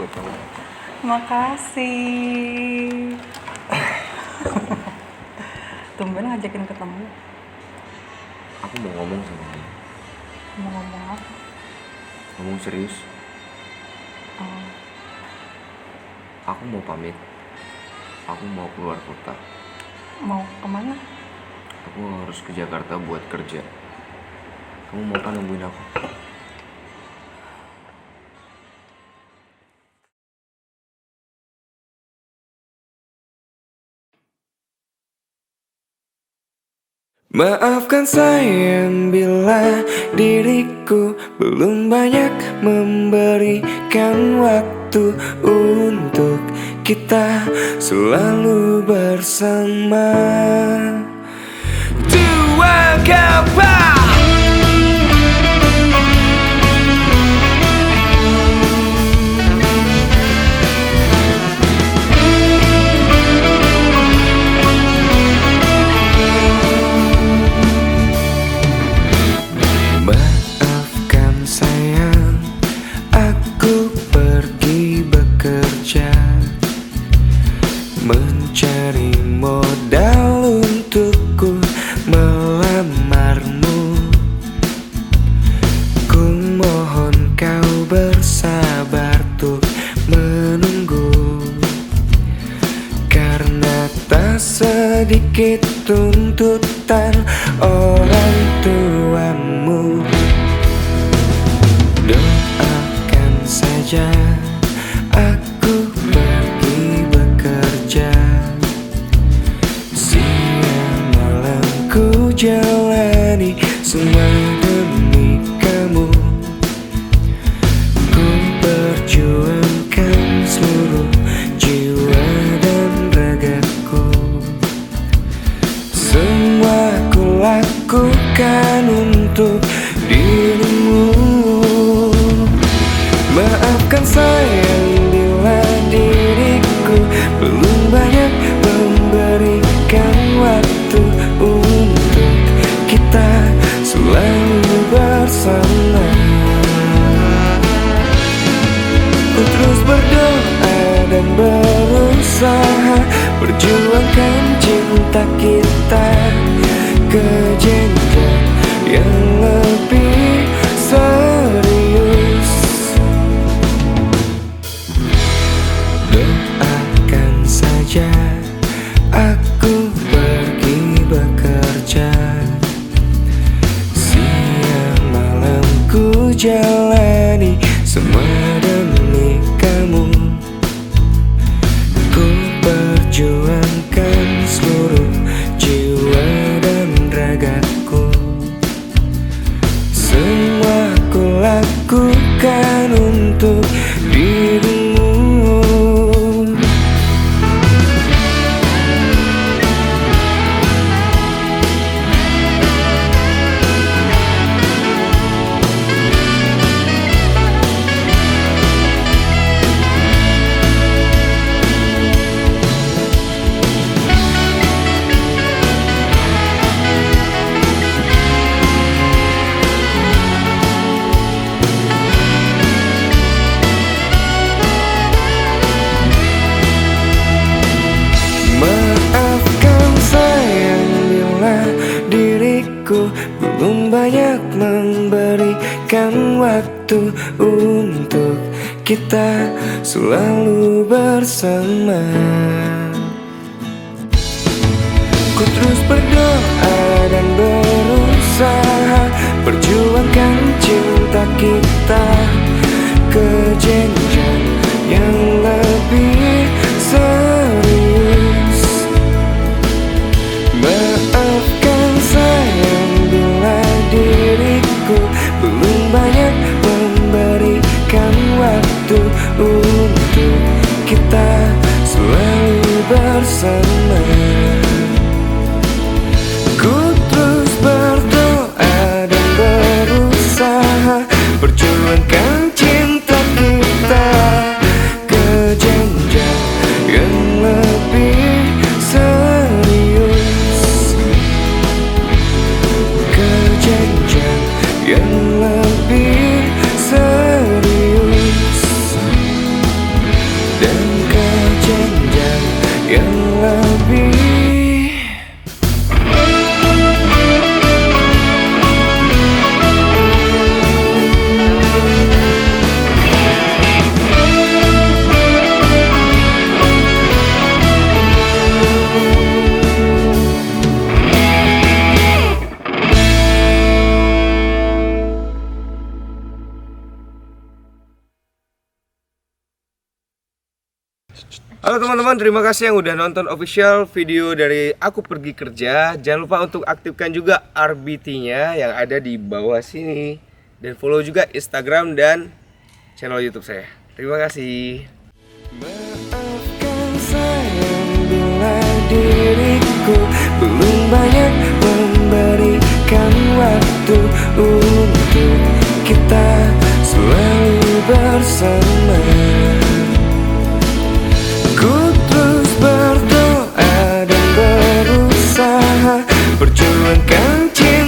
buat kamu. Makasih. Tumben ngajakin ketemu. Aku mau ngomong sama kamu. Mau ngomong apa? Ngomong serius. Oh, Aku mau pamit. Aku mau keluar kota. mau ke mana? Aku harus ke Jakarta buat kerja. Kamu mau kan nungguin aku? Maafkan sayang bila diriku belum banyak memberikan waktu untuk kita selalu bersama. Dua kapal. Sedikit tuntutan orang tuamu. Doakan saja bersama Ku terus berdoa dan berusaha Perjuangkan cinta kita Ke perjuangkan seluruh diriku belum banyak memberikan waktu untuk kita selalu bersama. Ku terus berdoa dan berusaha perjuangkan cinta kita ke jenjang yang jenjang yang Halo teman-teman, terima kasih yang udah nonton official video dari Aku Pergi Kerja. Jangan lupa untuk aktifkan juga RBT-nya yang ada di bawah sini. Dan follow juga Instagram dan channel YouTube saya. Terima kasih. 钢铁